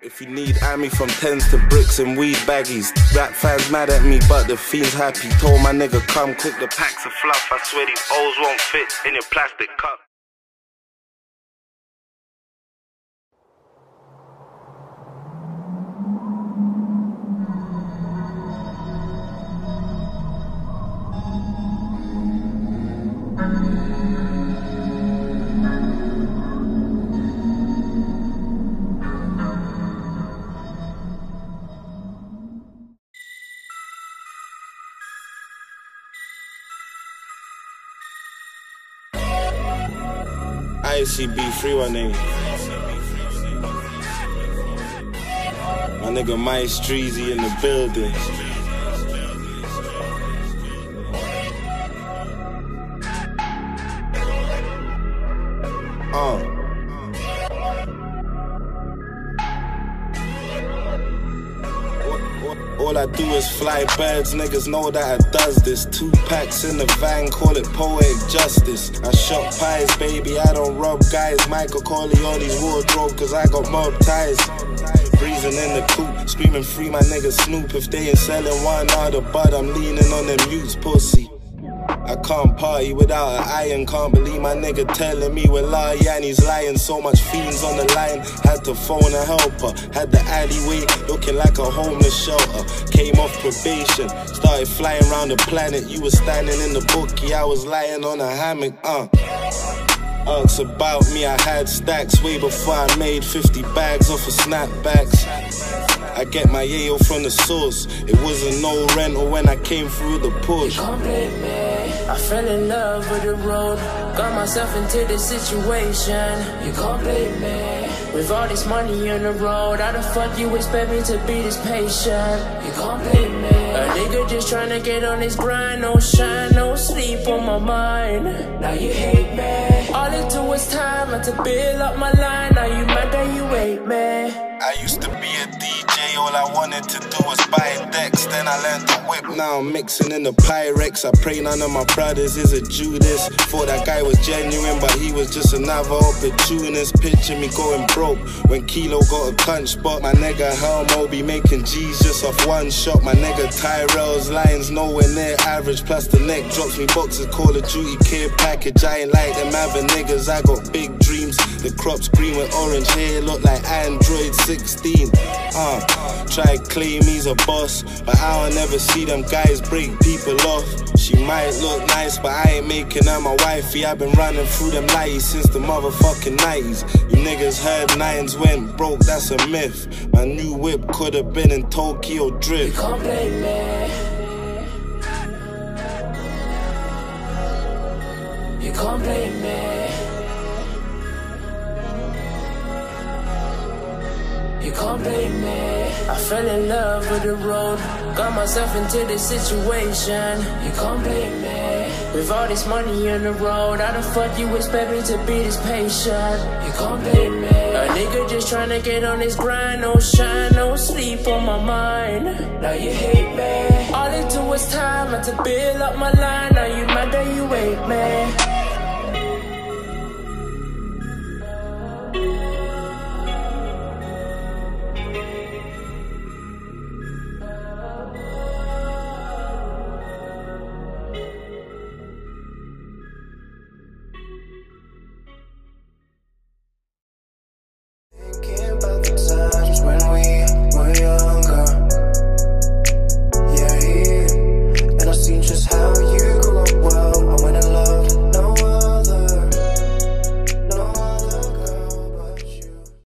If you need Ammy from tens to bricks and weed baggies, rap fans mad at me, but the fiend's happy. Told my nigga come cook the packs of fluff. I swear these O's won't fit in your plastic cup. ICB 318. My nigga Mike Streezy in the building. Uh. All I do is fly birds, niggas know that I does this. Two packs in the van, call it poetic justice. I shop pies, baby, I don't rob guys. Michael Corleone's wardrobe, cause I got mob ties. Breezing in the coop, screaming free my nigga Snoop. If they ain't selling one out of bud, I'm leaning on them mutes, pussy. I can't party without an iron. Can't believe my nigga telling me with La He's lying. So much fiends on the line. Had to phone a helper. Had the alleyway looking like a homeless shelter. Came off probation. Started flying around the planet. You was standing in the bookie. I was lying on a hammock. Uh. Ask about me, I had stacks way before I made 50 bags off of snapbacks. I get my yayo from the source. It wasn't no rental when I came through the push. I fell in love with the road. Got myself into this situation. You can't blame me. With all this money on the road, how the fuck you expect me to be this patient? You can't blame me. A nigga just trying to get on his grind, no shine, no sleep on my mind. Now you hate me. All it took was time, had to build up my line. Now you mad that you hate me. I used to be a DJ, all I wanted to do was buy decks. Then I learned to whip. Now I'm mixing in the Pyrex. I pray none of my brothers is a Judas. Thought that guy was genuine, but he was just another opportunist. Picture me going broke when Kilo got a punch spot. My nigga Helmo be making G's just off one shot. My nigga Tyrell's lines nowhere near average. Plus the neck drops me boxes, Call of Duty care package. I ain't like them other niggas. I got big dreams. The crops green with orange hair, look like Android 16. Uh, try claim he's a boss, but I don't ever see them guys break people off. She might look nice, but I ain't making her my wifey. I've been running through them lights since the motherfucking 90s. You niggas heard nines went broke, that's a myth. My new whip could have been in Tokyo You Drift. can't blame me. You can't blame me. Can't blame me. I fell in love with the road. Got myself into this situation. You can't blame me. With all this money on the road, how the fuck you expect me to be this patient? You can't blame me. A nigga just trying to get on this grind, no shine, no sleep on my mind. Now you hate me. All it took was time, had to build up my line.